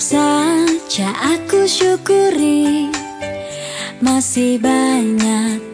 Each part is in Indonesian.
tetap saja aku syukuri. Masih banyak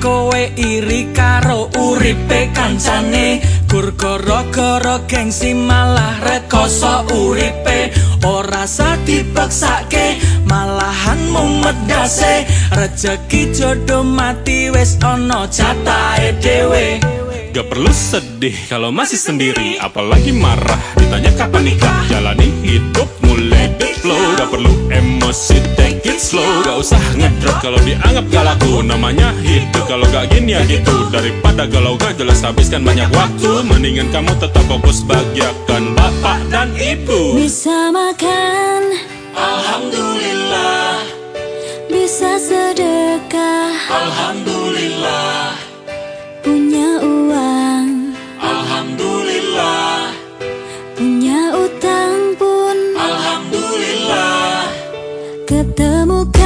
Kowe iri karo uripe kancane. Gur goro-goro gengsi malah rekoso uripe. Ora sa dipeksake malahan mumedase Rezeki jodoh mati wis ono jatahe dhewe. Gak perlu sedih kalau masih sendiri Apalagi marah. Ditanya kapan nikah Jalani hidup flow Gak perlu emosi take it slow. Gak usah ngedrop kalau dianggap gak laku. Namanya hidup kalau gak gini ya gitu. Daripada galau gak jelas habiskan banyak waktu. Mendingan kamu tetap fokus bahagiakan bapak dan ibu. Bisa makan. Alhamdulillah, Bisa sedekah. Alhamdulillah, 方も